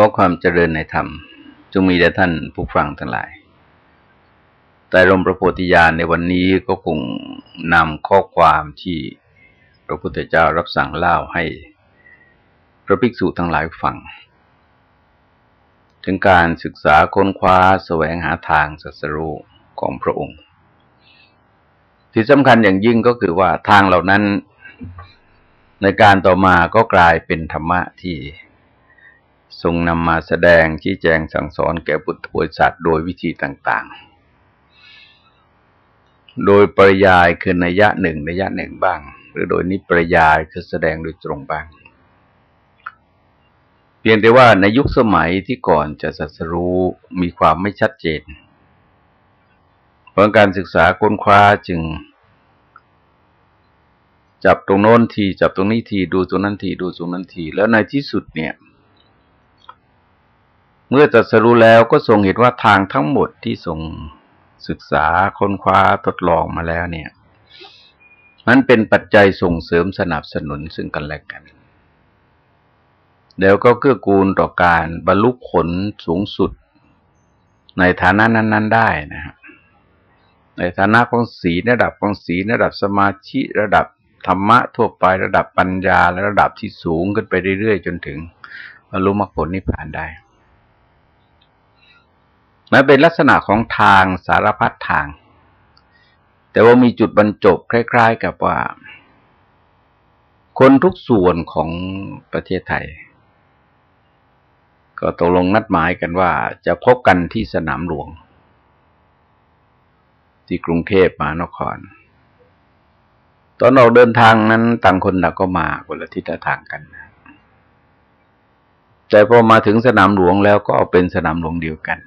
ขอความเจริญในธรรม จงมีแด่ท่านผู้ฟังทั้งหลาย แต่ลมพระโพธิญาณในวันนี้ก็คงนำข้อความที่พระพุทธเจ้ารับสั่งเล่าให้พระภิกษุทั้งหลายฟัง ถึงการศึกษาค้นคว้าแสวงหาทางสัสรูของพระองค์ ที่สำคัญอย่างยิ่งก็คือว่าทางเหล่านั้นในการต่อมาก็กลายเป็นธรรมะที่ ทรงนำมาแสดงชี้แจงสั่งสอนแก่บุตรบริษัทโดยวิธีต่าง ๆ โดยปริยายคือนัยยะหนึ่งนัยยะหนึ่งบ้าง หรือโดยนิปริยายคือแสดงโดยตรงบ้าง เพียงแต่ว่าในยุคสมัยที่ก่อนจะสัสรู้มีความไม่ชัดเจน เพราะการศึกษาค้นคว้าจึงจับตรงโน้นที จับตรงนี้ทีดูตรงนั้นทีดูตรงนั้นที แล้วในที่สุดเนี่ย เมื่อตัดสรู้แล้วก็ทรงเห็นว่าทางทั้งหมดที่ทรงศึกษาค้นคว้าทดลองมาแล้วเนี่ย มันเป็นปัจจัยส่งเสริมสนับสนุนซึ่งกันและกัน แล้วก็เกื้อกูลต่อการบรรลุผลสูงสุด ในฐานะนั้น ๆ ได้นะครับในฐานะของศีลระดับของศีลระดับสมาธิระดับธรรมะทั่วไประดับปัญญาและระดับที่สูงขึ้นไปเรื่อยๆ จนถึงบรรลุมรรคผลนิพพานได้ มันเป็นลักษณะของทางสารพัดทาง แต่ว่ามีจุดบรรจบคล้ายๆ กับว่า คนทุกส่วนของประเทศไทย ก็ตกลงนัดหมายกันว่าจะพบกันที่สนามหลวง ที่กรุงเทพมหานคร ตอนออกเดินทางนั้นต่างคนต่างก็มาคนละทิศทางกันแต่พอมาถึงสนามหลวงแล้วก็เอาเป็นสนามหลวงเดียวกัน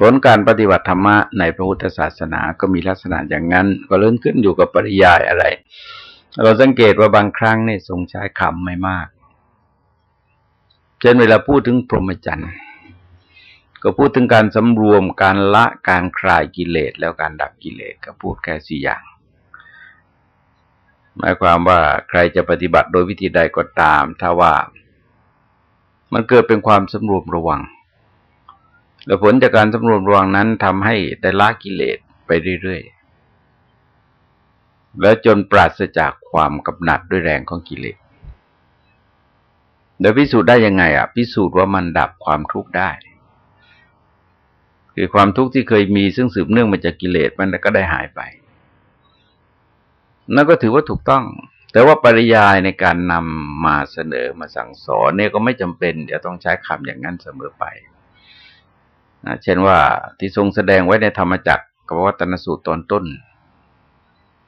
ผลการปฏิบัติธรรมะในพระพุทธศาสนาก็มีลักษณะอย่างนั้น ก็เลื่อนขึ้นอยู่กับปริยายอะไร เราสังเกตว่าบางครั้งนี่ทรงใช้คำไม่มากเช่นเวลาพูดถึงพรหมจรรย์ก็พูดถึงการสำรวมการละการคลายกิเลสแล้วการดับกิเลสก็พูดแค่สี่อย่าง หมายความว่าใครจะปฏิบัติโดยวิธีใดก็ตาม ถ้าว่ามันเกิดเป็นความสำรวมระวัง และผลจากการสำรวมระวังนั้นทำให้ได้ละกิเลสไปเรื่อยๆ แล้วจนปราศจากความกำหนัดด้วยแรงของกิเลสเดี๋ยวพิสูจน์ได้ยังไงอะ พิสูจน์ว่ามันดับความทุกข์ได้ คือความทุกข์ที่เคยมีซึ่งสืบเนื่องมาจากกิเลสมันก็ได้หายไป นั่นก็ถือว่าถูกต้อง แต่ว่าปริยายในการนำมาเสนอมาสั่งสอนเนี่ยก็ไม่จำเป็นจะต้องใช้คำอย่างนั้นเสมอไป นะเช่นว่าที่ทรงแสดงไว้ในธรรมจักรกับวัตนสูตรตอนต้น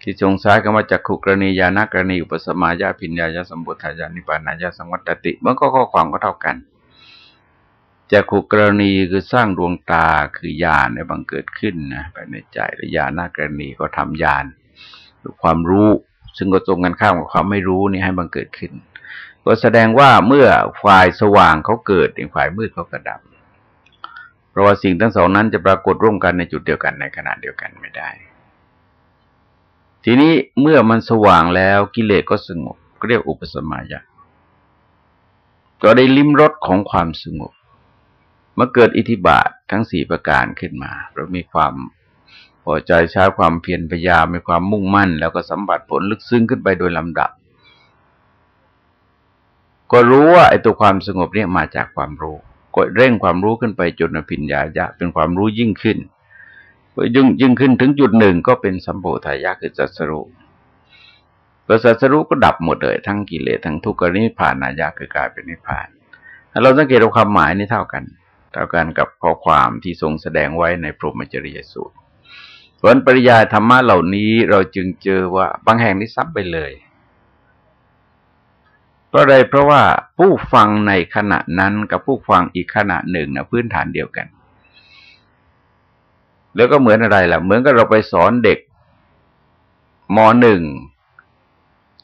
ที่ทรงใช้คำว่าจักขุกรณียานากรณีอุปสมายาพิญญายาสมบุทายานิปานายาสังวัตติมื่อก็ข้อความก็เท่ากันจักขุกรณีคือสร้างดวงตาคือญาณในบังเกิดขึ้นนะภายในใจและญาณากรณีก็ทำญาณความรู้ ซึ่งก็ตรงกันข้ามกับความไม่รู้นี่ให้บังเกิดขึ้น ก็แสดงว่าเมื่อฝ่ายสว่างเขาเกิดฝ่ายมืดเขากระดับ เพราะว่าสิ่งทั้งสองนั้นจะปรากฏร่วมกันในจุดเดียวกันในขณะเดียวกันไม่ได้ ทีนี้เมื่อมันสว่างแล้วกิเลสก็สงบเรียกอุปสมายะก็ได้ลิ้มรสของความสงบเมื่อเกิดอิทธิบาททั้งสี่ประการขึ้นมา เรามีความพอใจใช้ความเพียรพยายามมีความมุ่งมั่น แล้วก็สัมบัติผลลึกซึ้งขึ้นไปโดยลำดับ ก็รู้ว่าไอ้ตัวความสงบเนี่ยมาจากความรู้ ก็เร่งความรู้ขึ้นไปจนอภิญญายะ เป็นความรู้ยิ่งขึ้นยิ่งยิ่งขึ้นถึงจุดหนึ่งก็เป็นสัมโพธายะคือจัสรุพอสัสรุก็ดับหมดเลยทั้งกิเลสทั้งทุกข์นิพพานายะคือกลายเป็นนิพพาน เราสังเกตความหมายนี่เท่ากัน เท่ากันกับข้อความที่ทรงแสดงไว้ในพรหมจริยสูตรผลปริยายธรรมะเหล่านี้เราจึงเจอว่าบางแห่งนี้ซับไปเลย เพราะอะไรเพราะว่าผู้ฟังในขณะนั้นกับผู้ฟังอีกขณะหนึ่งนะพื้นฐานเดียวกัน แล้วก็เหมือนอะไรล่ะ เหมือนกับเราไปสอนเด็กมหนึ่ง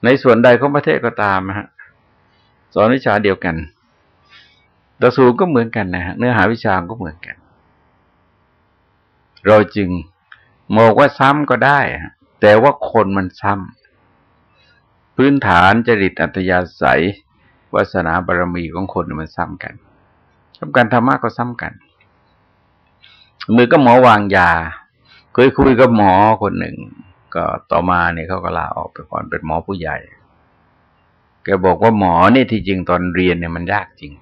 ในส่วนใดของประเทศก็ตามฮะสอนวิชาเดียวกันตสูก็เหมือนกันนะฮะเนื้อหาวิชาก็เหมือนกัน เราจึงมองว่าซ้ำก็ได้ แต่ว่าคนมันซ้ำ พื้นฐานจริตอัตยาศัยวาสนาบารมีของคนมันซ้ำกันซ้ำกันธรรมะก็ซ้ำกันมือก็หมอวางยา เคยคุยกับหมอคนหนึ่ง ก็ต่อมาเนี่ยเขาก็ลาออกไปก่อนเป็นหมอผู้ใหญ่แกบอกว่าหมอนี่ที่จริงตอนเรียนเนี่ยมันยากจริง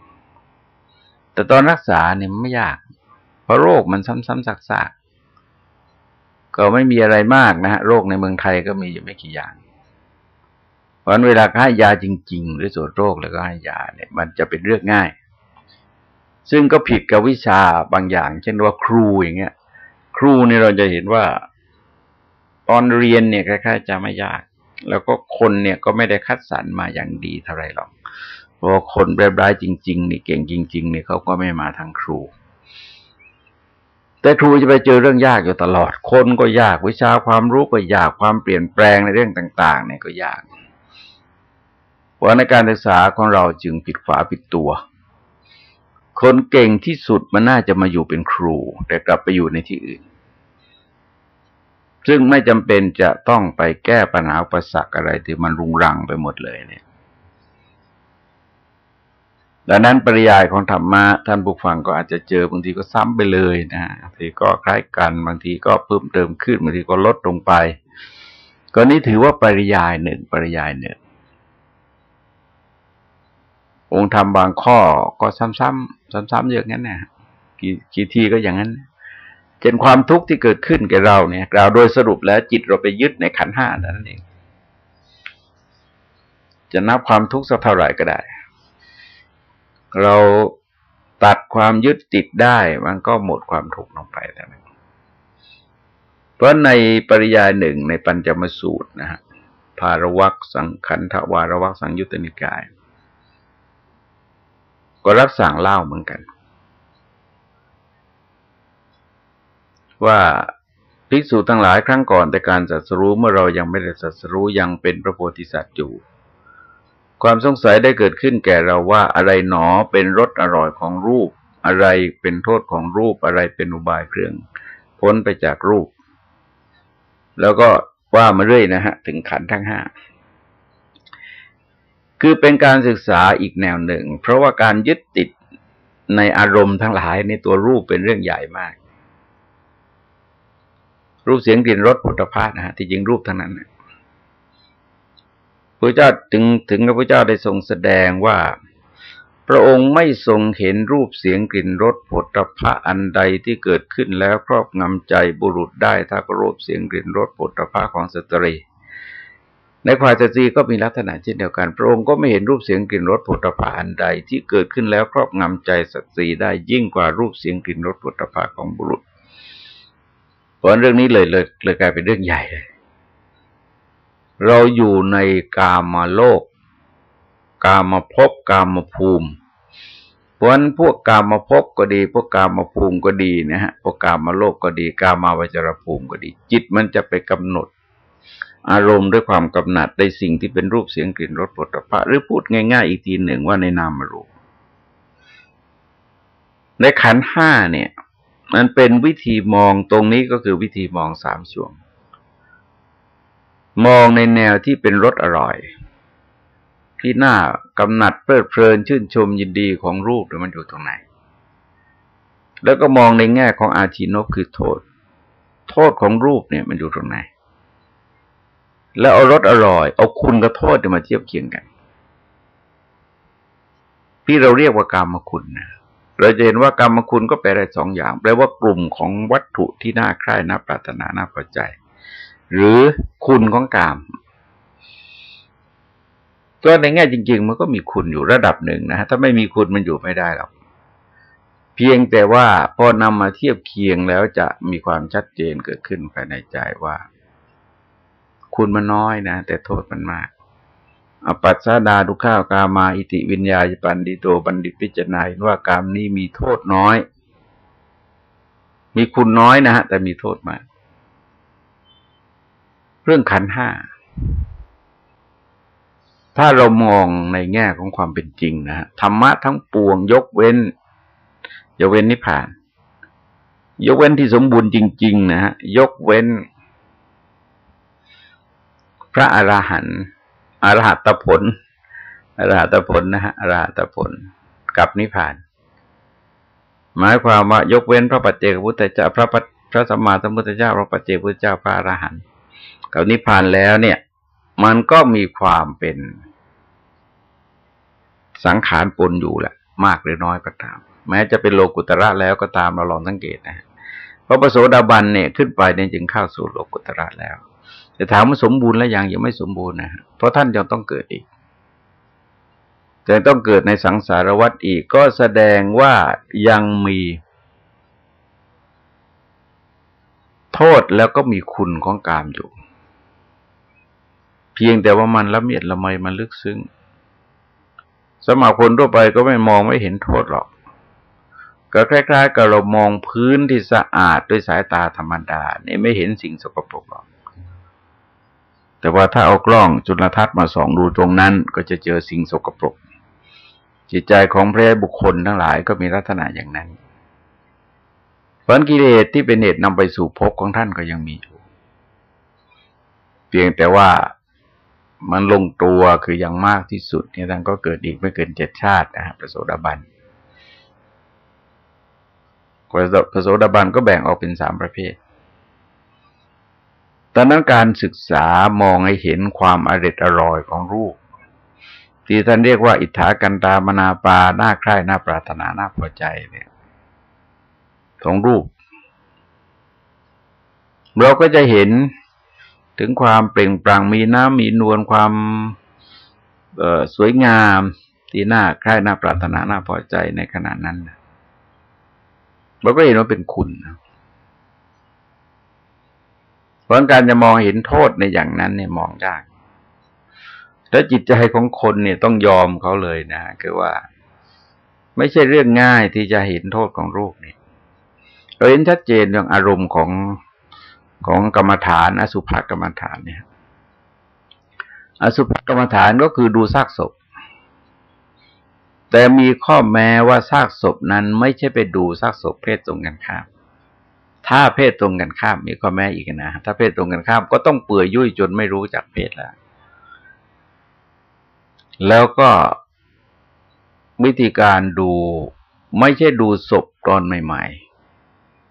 แต่ตอนรักษาเนี่ยมันไม่ยาก เพราะโรคมันซ้ำๆซักๆก็ไม่มีอะไรมากนะฮะโรคในเมืองไทยก็มีอยู่ไม่กี่อย่าง พราะเวลาให้ยาจริง ๆ หรือสวดโรคแล้วก็ให้ยาเนี่ย มันจะเป็นเรื่องง่าย ซึ่งก็ผิดกับวิชาบางอย่าง เช่นว่าครูอย่างเงี้ย ครูเนี่ยเราจะเห็นว่า ตอนเรียนเนี่ยคล้ายๆจะไม่ยาก แล้วก็คนเนี่ยก็ไม่ได้คัดสรรมาอย่างดีเท่าไรหรอกเพราะคนแบบร้ายจริงๆนี่เก่งจริงๆนี่เขาก็ไม่มาทางครู แต่ครูจะไปเจอเรื่องยากอยู่ตลอด คนก็ยากวิชาความรู้ก็ยากความเปลี่ยนแปลงในเรื่องต่าง ๆ เนี่ยก็ยาก เพราะในการศึกษาของเราจึงผิดฝาผิดตัว คนเก่งที่สุดมันน่าจะมาอยู่เป็นครู แต่กลับไปอยู่ในที่อื่น ซึ่งไม่จำเป็นจะต้องไปแก้ปัญหาประสักอะไรที่มันรุงรังไปหมดเลยเนี่ยดังนั้นปริยายของธรรมะท่านผู้ฟังก็อาจจะเจอบางทีก็ซ้ำไปเลยนะบางทีก็คล้ายกันบางทีก็เพิ่มเติมขึ้นบางทีก็ลดลงไป ก็นี้ถือว่าปริยายหนึ่งปริยายหนึ่ง องค์ธรรมบางข้อก็ซ้ำๆซ้ำๆอย่างนั้นนะกี่กี่ทีก็อย่างนั้นเช่นความทุกข์ที่เกิดขึ้นแก่เราเนี่ยเราโดยสรุปแล้วจิตเราไปยึดในขันห้านั่นเอง จะนับความทุกข์สักเท่าไหร่ก็ได้ เราตัดความยึดติดได้มันก็หมดความทุกข์ลงไปแล้วนเพราะในปริยายหนึ่งในปัญจมสูตรนะฮะภารวักสังขันธวารวักสังยุตตนิกาย ก็รับสั่งเล่าเหมือนกัน ว่าภิกษุทั้งหลายครั้งก่อนแต่การสัสรู้เมื่อเรายังไม่ได้สัสรู้ยังเป็นพระโพธิสัตว์อยู่ ความสงสัยได้เกิดขึ้นแก่เราว่าอะไรหนอเป็นรสอร่อยของรูป อะไรเป็นโทษของรูปอะไรเป็นอุบายเครื่อง พ้นไปจากรูป แล้วก็ว่ามาเรื่อยนะฮะ ถึงขันทั้งห้า คือเป็นการศึกษาอีกแนวหนึ่ง เพราะว่าการยึดติดในอารมณ์ทั้งหลายในตัวรูปเป็นเรื่องใหญ่มาก รูปเสียงกลิ่นรสผลิตภัณฑ์นะฮะที่จริงรูปทั้งนั้นพระเจ้าถึงซึ่งพระเจ้าได้ทรงแสดงว่า พระองค์ไม่ทรงเห็นรูปเสียงกลิ่นรสโผฏฐัพพะอันใดที่เกิดขึ้นแล้วครอบงำใจบุรุษได้เท่ากับรูปเสียงกลิ่นรสโผฏฐัพพะของสตรี ในฝ่ายสตรีก็มีลักษณะเช่นเดียวกัน พระองค์ก็ไม่เห็นรูปเสียงกลิ่นรสโผฏฐัพพะใดที่เกิดขึ้นแล้วครอบงำใจสตรีได้ยิ่งกว่ารูปเสียงกลิ่นรสโผฏฐัพพะของบุรุษ เพราะเรื่องนี้เลยเลยเลยกลายเป็นเรื่องใหญ่เลย เราอยู่ในกามาโลก กามาพบกามาภูมิเพราะฉะนั้นพวกกามาพบก็ดี พวกกามาภูมิก็ดีนะฮะพวกกามาโลกก็ดี กามาวจรภูมิก็ดี จิตมันจะไปกำหนด อารมณ์ด้วยความกำหนัดในสิ่งที่เป็นรูปเสียงกลิ่นรสผลิตภัณฑ์หรือพูดง่าย ๆ อีกทีหนึ่งว่าในนามรูปในขันห้าเนี่ย มันเป็นวิธีมองตรงนี้ก็คือวิธีมองสามช่วง มองในแนวที่เป็นรสอร่อย ที่น่ากำหนัดเพลิดเพลินชื่นชมยินดีของรูปหรือมันอยู่ตรงไหน แล้วก็มองในแง่ของอาชีนบคือโทษ โทษของรูปเนี่ยมันอยู่ตรงไหน แล้วเอารสอร่อย เอาคุณกับโทษมาเทียบเคียงกัน ที่เราเรียกว่ากรรมคุณนะเราจะเห็นว่ากรรมคุณก็แปลได้สองอย่างแปลว่ากลุ่มของวัตถุที่น่าใคร่น่าปรารถนาน่าพอใจ หรือคุณของกรรมก็ในแง่จริง ๆ มันก็มีคุณอยู่ระดับหนึ่งนะฮะถ้าไม่มีคุณมันอยู่ไม่ได้หรอกเพียงแต่ว่าพอนำมาเทียบเคียงแล้วจะมีความชัดเจนเกิดขึ้นภายในใจว่า คุณมันน้อยนะ แต่โทษมันมากอปัสสดาดุข้าวกามาอิติวิญญาปันดิโตบัณฑิตพิจารณาว่ากามนี้มีโทษน้อย มีคุณน้อยนะฮะ แต่มีโทษมาก เรื่องขันห้า ถ้าเรามองในแง่ของความเป็นจริงนะฮะธรรมะทั้งปวง ยกเว้น ยกเว้นนิพพาน ยกเว้นที่สมบูรณ์จริง ๆ นะฮะ ยกเว้น พระอรหันต์อรหัตผลอรหัตผลนะฮะอรหัตผลกับนิพพาน หมายความว่ายกเว้นพระปัจเจกพุทธเจ้าพระพระสัมมาสัมพุทธเจ้าพระปัจเจกพุทธเจ้าพระอรหันต์กับนิพพานแล้วเนี่ย มันก็มีความเป็นสังขารปนอยู่แหละ มากหรือน้อยก็ตาม แม้จะเป็นโลกุตระแล้วก็ตามเราลองสังเกตนะเพราะประโสดาบันเนี่ยขึ้นไปเนี่ยจึงเข้าสู่โลกุตระแล้ว แต่ถามว่าสมบูรณ์แล้วยังยังไม่สมบูรณ์นะเพราะท่านยังต้องเกิดอีกแต่ต้องเกิดในสังสารวัฏอีกก็แสดงว่ายังมีโทษแล้วก็มีคุณของกามอยู่ เพียงแต่ว่ามันละเมียดละไมมันลึกซึ้งสมัครคนทั่วไปก็ไม่มองไม่เห็นโทษหรอก ก็คล้ายๆกับเรามองพื้นที่สะอาดด้วยสายตาธรรมดา นี่ไม่เห็นสิ่งสกปรกหรอก แต่ว่าถ้าเอากล้องจุลทรรศน์มาส่องดูตรงนั้น ก็จะเจอสิ่งสกปรก จิตใจของพระบุคคลทั้งหลายก็มีลักษณะอย่างนั้นผลกิเลสที่เป็นเหตุนำไปสู่ภพของท่านก็ยังมีอยู่เพียงแต่ว่ามันลงตัวคืออย่างมากที่สุดเนี่ยท่านก็เกิดอีกไม่เกินเจ็ดชาตินะฮะพระโสดาบันพระโสดาบันก็แบ่งออกเป็นสามประเภท ตอนนั้นการศึกษามองให้เห็นความอริดอร่อยของรูป ที่ท่านเรียกว่า อิทธากันตามนาปาหน้าใคร่หน้าปรารถนาหน้าพอใจเนี่ยของรูป เราก็จะเห็นถึงความเปล่งปลั่งมีน้ำมีนวลความสวยงามที่น่าใคร่น่าปรารถนาน่าพอใจในขณะนั้นเราก็เห็นว่าเป็นคุณ เพราะการจะมองเห็นโทษในอย่างนั้นเนี่ยมองยากแล้วจิตใจของคนเนี่ยต้องยอมเขาเลยนะคือว่า ไม่ใช่เรื่องง่ายที่จะเห็นโทษของรูปนี่เราเห็นชัดเจนเรื่องอารมณ์ของของกรรมฐานอสุภกรรมฐานเนี่ย อสุภกรรมฐานก็คือดูซากศพ แต่มีข้อแม้ว่าซากศพนั้นไม่ใช่ไปดูซากศพเพศตรงกันข้าม ถ้าเพศตรงกันข้ามมีข้อแม้อีกนะถ้าเพศตรงกันข้ามก็ต้องเปื่อยยุ่ยจนไม่รู้จักเพศแล้ว แล้วก็วิธีการดูไม่ใช่ดูศพตอนใหม่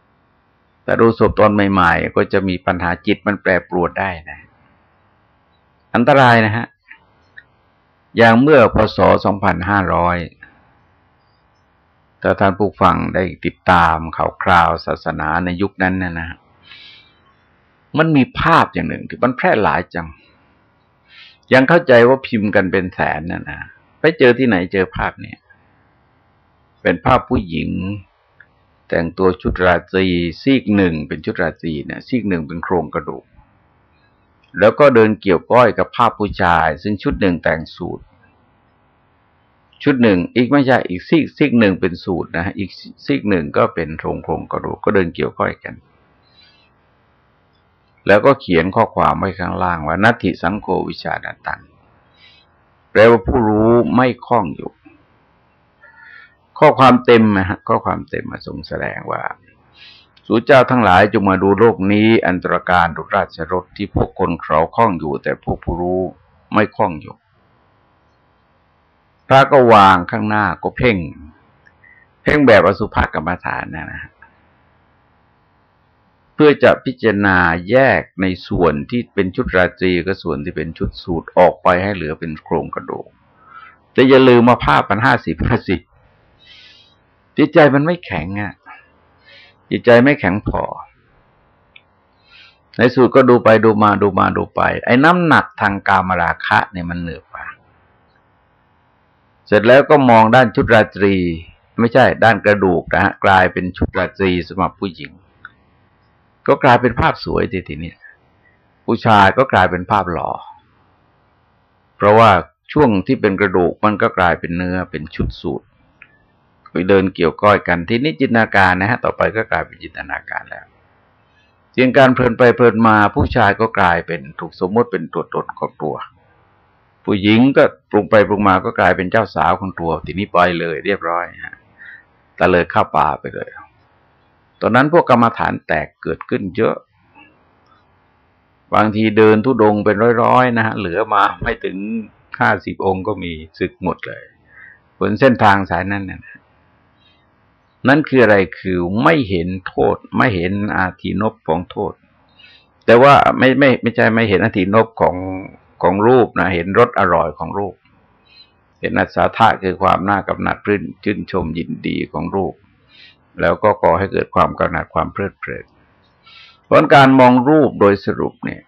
ๆ แต่ดูศพตอนใหม่ ๆ ก็จะมีปัญหาจิตมันแปรปรวนได้นะ อันตรายนะฮะ อย่างเมื่อพศ 2500 ถ้าท่านผู้ฟังได้ติดตามข่าวคราวศาสนาในยุคนั้นนะนะมันมีภาพอย่างหนึ่งที่มันแพร่หลายจัง ยังเข้าใจว่าพิมพ์กันเป็นแสนนะนะไปเจอที่ไหนเจอภาพเนี่ย เป็นภาพผู้หญิง แต่งตัวชุดราตรีซีกหนึ่งเป็นชุดราตรีเนี่ยซีกหนึ่งเป็นโครงกระดูก แล้วก็เดินเกี่ยวก้อยกับภาพผู้ชาย ซึ่งชุดหนึ่งแต่งสูตร ชุดหนึ่ง อีกไม่ใช่อีกซีกซีกหนึ่งเป็นสูตรนะอีกซีกหนึ่งก็เป็นโครงโครงกระดูกก็เดินเกี่ยวก้อยกัน แล้วก็เขียนข้อความไว้ข้างล่างว่านัตถิสังโฆวิชาดตังแปลว่าผู้รู้ไม่คล้องอยู่ ข้อความเต็มนะฮะข้อความเต็มมาทรงแสดงว่าสู่เจ้าทั้งหลายจงมาดูโลกนี้อันตรการดุราชรถที่พวกคนเขาคล้องอยู่ แต่พวกผู้รู้ไม่คล้องอยู่ พระก็วางข้างหน้าก็เพ่ง เพ่งแบบอสุภกรรมฐานนะนะเพื่อจะพิจารณาแยกในส่วนที่เป็นชุดราตรีกับส่วนที่เป็นชุดสูตรออกไปให้เหลือเป็นโครงกระดูกแต่อย่าลืมมาภาพปันห้าสิบห้าสิบจิตใจมันไม่แข็งอะ จิตใจไม่แข็งพอ ในสุดก็ดูไปดูมาดูมาดูไป ไอ้น้ำหนักทางกามราคะเนี่ยมันเหนือ เสร็จแล้วก็มองด้านชุดราตรี ไม่ใช่ด้านกระดูกนะฮะกลายเป็นชุดราตรีสำหรับผู้หญิง ก็กลายเป็นภาพสวยทีทีนี้ผู้ชายก็กลายเป็นภาพหล่อเพราะว่าช่วงที่เป็นกระดูกมันก็กลายเป็นเนื้อเป็นชุดสูตรไปเดินเกี่ยวก้อยกันที่นี้จินตนาการนะฮะต่อไปก็กลายเป็นจินตนาการแล้วเพียงการเพลินไปเพลินมาผู้ชายก็กลายเป็นถูกสมมติเป็นตัวตนของตัว ผู้หญิงก็ปรุงไปปรุงมาก็กลายเป็นเจ้าสาวของตัวทีนี้ปล่อยเลย เรียบร้อยฮะตะเลยเข้าป่าไปเลย ตอนนั้นพวกกรรมฐานแตกเกิดขึ้นเยอะ บางทีเดินทุดงเป็นร้อยๆนะฮะเหลือมาไม่ถึงห้าสิบองค์ก็มีศึกหมดเลยบนเส้นทางสายนั้นเนี่ยนั่นคืออะไรคือไม่เห็นโทษ ไม่เห็นอาทีนบของโทษ แต่ว่าไม่ไม่ไม่ใช่ไม่เห็นอาทีนบของ ของรูปนะเห็นรสอร่อยของรูป เห็นอัศธาคือความน่ากำหนัดรื่นชื่นชมยินดีของรูป แล้วก็ก่อให้เกิดความกำหนัดความเพลิดเพลินเพราะการมองรูปโดยสรุปเนี่ย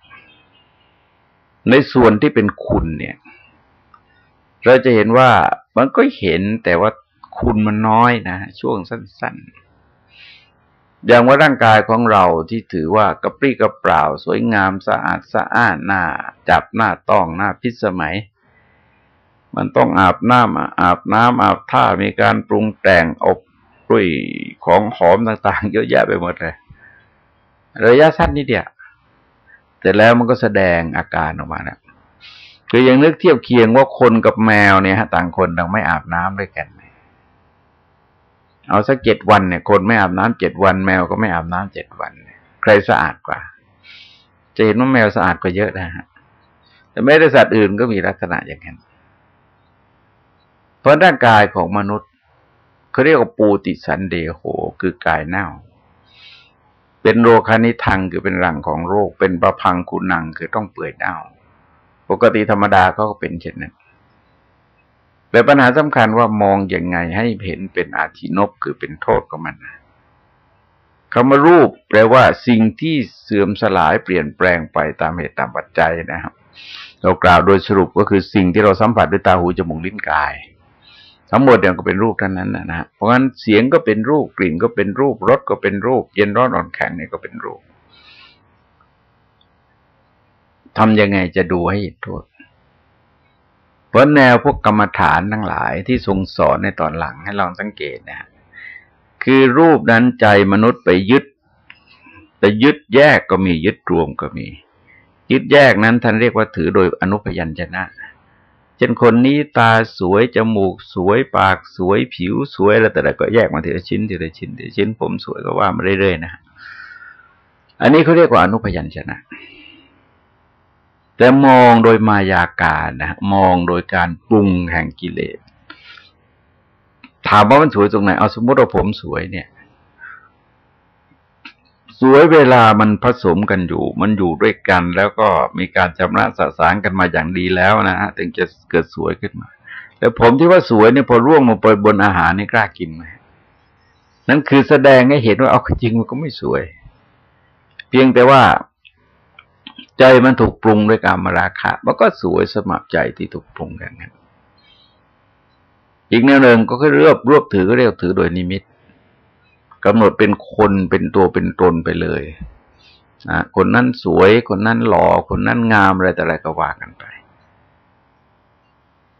ในส่วนที่เป็นคุณเนี่ย เราจะเห็นว่ามันก็เห็นแต่ว่าคุณมันน้อยนะ ช่วงสั้น ๆ อย่างว่าร่างกายของเราที่ถือว่ากระปรี้กระเปร่า สวยงามสะอาดสะอ้านหน้า จับหน้าต้องหน้าพิสมัย มันต้องอาบน้ำอาบน้ำอาบท่ามีการปรุงแต่งอบด้วยของหอมต่าง ๆ เยอะแยะไปหมดเลยระยะสั้นนิดเดียวแต่แล้วมันก็แสดงอาการออกมานะคือยังนึกเทียบเคียงว่าคนกับแมวเนี่ยฮะ ต่างคนต่างไม่อาบน้ำด้วยกัน เอาสักเจ็ดวันเนี่ย คนไม่อาบน้ำเจ็ดวัน แมวก็ไม่อาบน้ำเจ็ดวัน ใครสะอาดกว่า จะเห็นว่าแมวสะอาดกว่าเยอะนะฮะ แต่ไม่ได้สัตว์อื่นก็มีลักษณะอย่างนั้น เพราะร่างกายของมนุษย์เขาเรียกว่าปูติสันเดโหคือกายเน่า เป็นโรคานิทังคือเป็นรังของโรค เป็นประพังคุณนังคือต้องเปื่อยเน่า ปกติธรรมดาก็เป็นเช่นนั้น แต่ปัญหาสำคัญว่ามองอยังไงให้เห็นเป็นอาทินบคือเป็นโทษของมันคำว่ารูปแปลว่าสิ่งที่เสื่อมสลายเปลี่ยนแปลงไปตามเหตุตามปัจจัยนะครับ เรากล่าวโดยสรุปก็คือสิ่งที่เราสัมผัสด้วยตาหูจมูกลิ้นกาย ทั้งหมดเนี่ยก็เป็นรูปทั้งนั้นนะฮะเพราะงั้นเสียงก็เป็นรูปกลิ่นก็เป็นรูปรสก็เป็นรูป เย็นร้อนอ่อนแข็งนี่ก็เป็นรูปทำยังไงจะดูให้เห็นโทษ เพราะแนวพวกกรรมฐานทั้งหลายที่ทรงสอนในตอนหลังให้ลองสังเกตนะคือรูปนั้นใจมนุษย์ไปยึดไปยึดแยกก็มียึดรวมก็มี ยึดแยกนั้นท่านเรียกว่าถือโดยอนุพยัญชนะเช่นคนนี้ตาสวย จมูกสวยปากสวยผิวสวยแล้วแต่ละก็แยกมาทีละชิ้นทีละชิ้นทีละชิ้นผมสวยก็ว่ามาเรื่อยๆนะ อันนี้เขาเรียกว่าอนุพยัญชนะ แต่มองโดยมายาการนะมองโดยการปรุงแห่งกิเลส ถามว่ามันสวยตรงไหน เอาสมมติว่าผมสวยเนี่ย สวยเวลามันผสมกันอยู่ มันอยู่ด้วยกัน แล้วก็มีการจำระสะสางกันมาอย่างดีแล้วนะฮะถึงจะเกิดสวยขึ้นมา แต่ผมที่ว่าสวยเนี่ยพอร่วงมาไปบนอาหารนี่กล้ากินไหมนั่นคือแสดงให้เห็นว่าเอาจริงมันก็ไม่สวย เพียงแต่ว่า ใจมันถูกปรุงด้วยการมาราคะ มันก็สวยสมัครใจที่ถูกปรุงอย่างนั้นอีกแนวหนึ่งก็คือรวบรวบถือก็เรียกถือโดยนิมิตกำหนดเป็นคนเป็นตัวเป็นตนไปเลยนะคนนั้นสวยคนนั้นหล่อคนนั้นงามอะไรแต่อะไรก็ว่ากันไป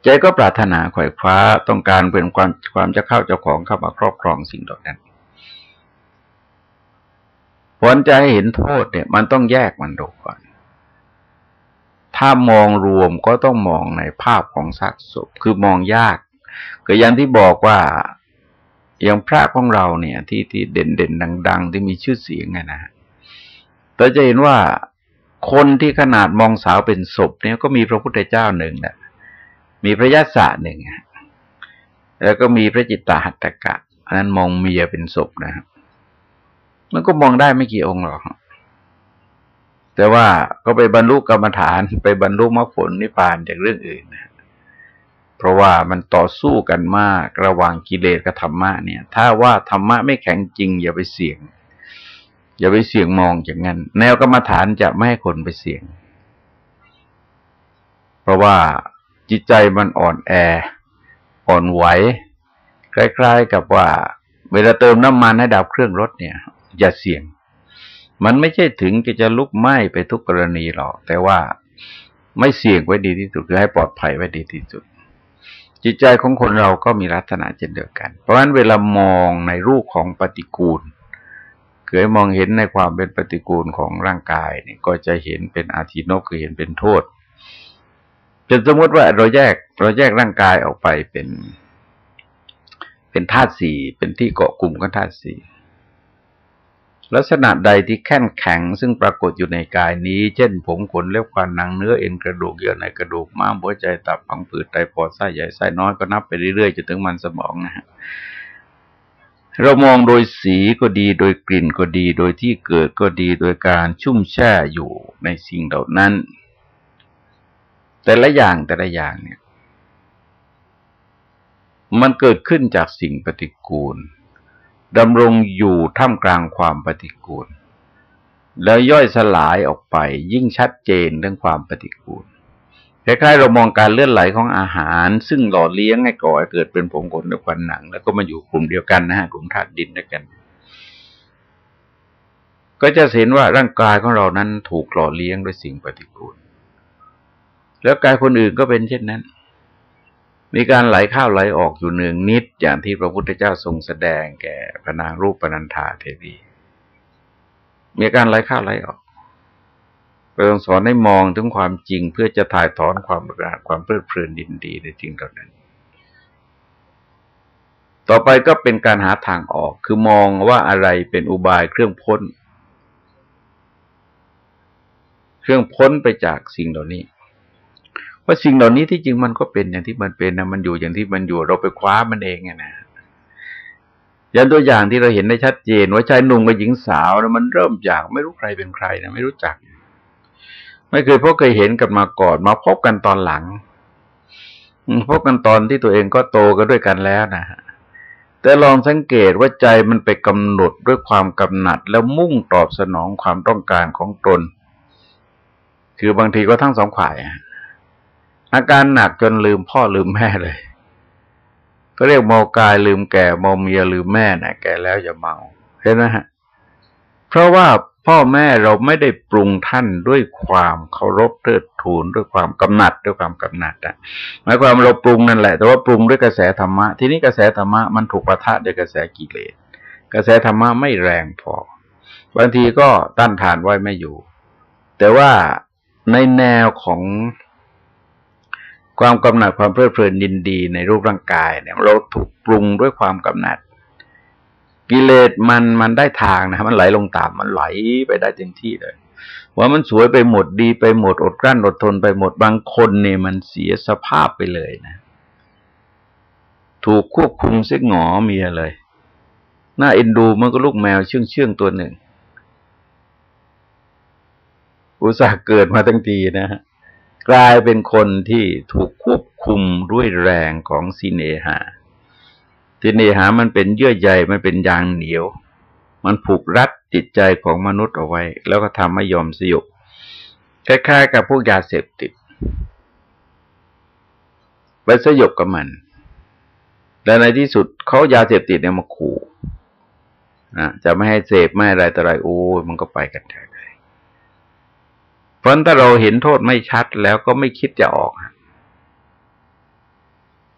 ใจก็ปรารถนาขวายคว้าต้องการเป็นความความจะเข้าเจ้าของเข้ามาครอบครองสิ่งเหล่านั้นผลจะให้เห็นโทษเนี่ย มันต้องแยกมันดูก่อน ถ้ามองรวมก็ต้องมองในภาพของซากศพคือมองยากก็อย่างที่บอกว่าอย่างพระของเราเนี่ย ที่ที่เด่นเด่นดัง ๆ ที่มีชื่อเสียงไงนะเราจะเห็นว่าคนที่ขนาดมองสาวเป็นศพเนี่ยก็มีพระพุทธเจ้าหนึ่งแหละมีพระยาศหนึ่งแล้วก็มีพระจิตตาหัตถกะอันนั้นมองเมียเป็นศพนะครับมันก็มองได้ไม่กี่องค์หรอก แต่ว่าก็ไปบรรลุกรรมฐานไปบรรลุมรรคผลนิพพานจากเรื่องอื่นนะเพราะว่ามันต่อสู้กันมากระหว่างกิเลสกับธรรมะเนี่ย ถ้าว่าธรรมะไม่แข็งจริง อย่าไปเสี่ยง อย่าไปเสี่ยงมองอย่างนั้น แนวกรรมฐานจะไม่ให้คนไปเสี่ยง เพราะว่าจิตใจมันอ่อนแอ อ่อนไหวคล้ายๆกับว่า เวลาเติมน้ำมันให้ดับเครื่องรถเนี่ย อย่าเสี่ยง มันไม่ใช่ถึงจะจะลุกไหม้ไปทุกกรณีหรอก แต่ว่าไม่เสี่ยงไว้ดีที่สุดคือให้ปลอดภัยไว้ดีที่สุด จิตใจของคนเราก็มีลักษณะเช่นเดียวกัน เพราะฉะนั้นเวลามองในรูปของปฏิกูลเคยมองเห็นในความเป็นปฏิกูลของร่างกายนี่ก็จะเห็นเป็นอาทินกคือเห็นเป็นโทษจนสมมติว่าเราแยกเราแยกร่างกายออกไปเป็น เป็นธาตุสี่เป็นที่เกาะกลุ่มกันธาตุสี่ ลักษณะใดที่แข็งแข็งซึ่งปรากฏอยู่ในกายนี้ เช่น ผมขนเล็บฟันหนังเนื้อเอ็นกระดูกเยื่อในกระดูกม้ามหัวใจตับพังผืดไตปอดไส้ใหญ่ไส้น้อยก็นับไปเรื่อยๆจนถึงมันสมองนะฮะเรามองโดยสีก็ดีโดยกลิ่นก็ดีโดยที่เกิดก็ดีโดยการชุ่มแช่อยู่ในสิ่งเหล่านั้น แต่ละอย่างแต่ละอย่างเนี่ย มันเกิดขึ้นจากสิ่งปฏิกูล ดำรงอยู่ท่ามกลางความปฏิกูล แล้วย่อยสลายออกไปยิ่งชัดเจนเรื่องความปฏิกูลคล้ายๆเรามองการเลื่อนไหลของอาหาร ซึ่งหล่อเลี้ยงให้ก่อให้เกิดเป็นผงขนในควันหนัง แล้วก็มาอยู่กลุ่มเดียวกันนะฮะกลุ่มธาตุดินด้วยกัน ก็จะเห็นว่าร่างกายของเรานั้นถูกหล่อเลี้ยงด้วยสิ่งปฏิกูล แล้วกายคนอื่นก็เป็นเช่นนั้น มีการไหลเข้าไหลออกอยู่เนืองนิด อย่างที่พระพุทธเจ้าทรงแสดงแก่พระนางรูปปนันธาเทวีมีการไหลเข้าไหลออกเราต้องสอนให้มองถึงความจริงเพื่อจะถ่ายถอนความรักความเพลิดเพลินดินดีในจริงเหล่านั้น ต่อไปก็เป็นการหาทางออก คือมองว่าอะไรเป็นอุบายเครื่องพ้น เครื่องพ้นไปจากสิ่งเหล่านี้ ว่าสิ่งเหล่านี้ที่จริงมันก็เป็นอย่างที่มันเป็นนะมันอยู่อย่างที่มันอยู่เราไปคว้ามันเองไงนะอย่างตัวอย่างที่เราเห็นได้ชัดเจน ว่าชายหนุ่มกับหญิงสาวนะมันเริ่มจากไม่รู้ใครเป็นใครนะไม่รู้จัก ไม่เคยพบเคยเห็นกันมาก่อน มาพบกันตอนหลังพบกันตอนที่ตัวเองก็โตกันด้วยกันแล้วนะฮะแต่ลองสังเกตว่าใจมันไปกำหนดด้วยความกำหนัด แล้วมุ่งตอบสนองความต้องการของตน คือบางทีก็ทั้งสองฝ่าย อาการหนักจนลืมพ่อลืมแม่เลย ก็เรียกเมากายลืมแก่เมาเมียลืมแม่นะแก่แล้วอย่าเมาเห็นไหมฮะ เพราะว่าพ่อแม่เราไม่ได้ปรุงท่านด้วยความเคารพเทิดทูนด้วยความกำหนัดด้วยความกำหนัดอะหมายความเราปรุงนั่นแหละ แต่ว่าปรุงด้วยกระแสธรรมะ ทีนี้กระแสธรรมะมันถูกประทะด้วยกระแสกิเลสกระแสธรรมะไม่แรงพอ บางทีก็ต้านทานไว้ไม่อยู่ แต่ว่าในแนวของ ความกำหนัดความเพลิดเพลินยินดีในรูปร่างกายเนี่ยเราถูกปรุงด้วยความกำหนัด กิเลสมันมันได้ทางนะมันไหลลงตามมันไหลไปได้เต็มที่เลย ว่ามันสวยไปหมดดีไปหมดอดกลั้นอดทนไปหมดบางคนเนี่ยมันเสียสภาพไปเลยนะ ถูกควบคุมเส้หงอเมียเลย หน่าเอ็นดูมันก็ลูกแมวเชื่องเชื่องตัวหนึ่งอุตส่าห์เกิดมาตั้งทีนะฮะ กลายเป็นคนที่ถูกควบคุมด้วยแรงของสิเนหาทีเนหามันเป็นเยื่อใยมันเป็นยางเหนียว มันผูกรัดจิตใจของมนุษย์เอาไว้ แล้วก็ทำให้ยอมสยบคล้ายๆกับพวกยาเสพติดไปสยบกับมัน แต่ในที่สุดเขายาเสพติดเนี่ยมาขู่นะจะไม่ให้เสพไม่อะไรแต่ไรโอ้มันก็ไปกันได้ ราะถ้าเราเห็นโทษไม่ชัดแล้วก็ไม่คิดจะออก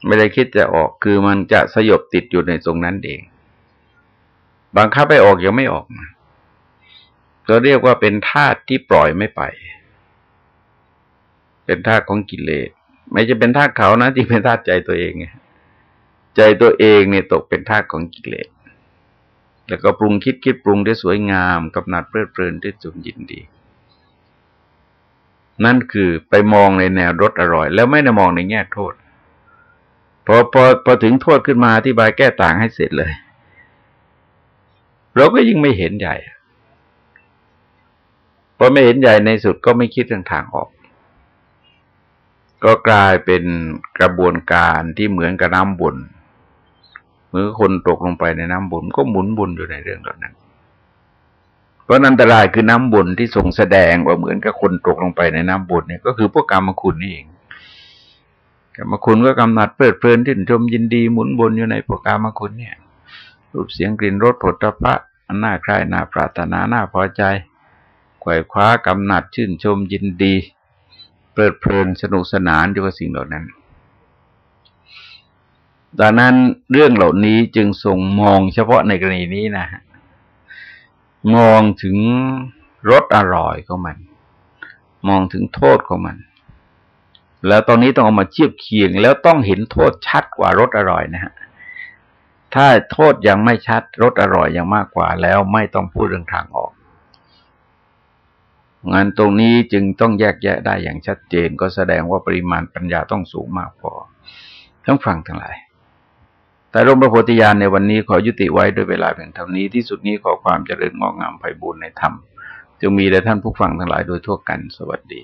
ไม่ได้คิดจะออก คือมันจะสยบติดอยู่ในตรงนั้นเองบางคับไปออกยังไม่ออกมาก็เรียกว่าเป็นธาตุที่ปล่อยไม่ไป เป็นธาตุของกิเลส ไม่จะเป็นธาตุเขานะที่เป็นธาตุใจตัวเองไงใจตัวเองเนี่ยตกเป็นธาตุของกิเลส แล้วก็ปรุงคิดคิดปรุงได้สวยงามกำนัดเพลิดเพลินได้จุมยินดี นั่นคือไปมองในแนวรสอร่อย แล้วไม่ได้มองในแง่โทษพอพอพอถึงโทษขึ้นมาอธิบายแก้ต่างให้เสร็จเลย เราก็ยิ่งไม่เห็นใหญ่พอไม่เห็นใหญ่ในสุดก็ไม่คิดเรื่องทางออก ก็กลายเป็นกระบวนการที่เหมือนกับน้ำบุญเมื่อคนตกลงไปในน้ำบุญก็หมุนบุญอยู่ในเรื่องเหล่านั้น เพราะอันตรายคือน้ำบุญที่ทรงแสดงว่าเหมือนกับคนตกลงไปในน้ำบุญเนี่ยก็คือพวกกรรมคุณนี่เองกรรมคุณก็กำหนัดเพลิดเพลินที่ชมยินดีหมุนบนอยู่ในโปรกรรมคุณเนี่ย รูปเสียงกลิ่นรสผลตภะอันน่าใคร่น่าปรารถนาน่าพอใจไขว่คว้ากำหนัดชื่นชมยินดี เพลิดเพลินสนุกสนานอยู่กับสิ่งเหล่านั้นดังนั้นเรื่องเหล่านี้จึงทรงมองเฉพาะในกรณีนี้นะฮะ มองถึงรสอร่อยของมัน มองถึงโทษของมัน แล้วตอนนี้ต้องเอามาเทียบเคียง แล้วต้องเห็นโทษชัดกว่ารสอร่อยนะฮะถ้าโทษยังไม่ชัดรสอร่อยยังมากกว่า แล้วไม่ต้องพูดเรื่องทางออกงานตรงนี้จึงต้องแยกแยะได้อย่างชัดเจน ก็แสดงว่าปริมาณปัญญาต้องสูงมากพอทั้งฟังทั้งหลาย แต่ร่มพระโพธิญาณในวันนี้ขอยุติไว้ด้วยเวลาเพียงเท่านี้ที่สุดนี้ขอความเจริญงอกงามไพบูรณ์ในธรรมจงมีแด่ท่านผู้ฟังทั้งหลายโดยทั่วกันสวัสดี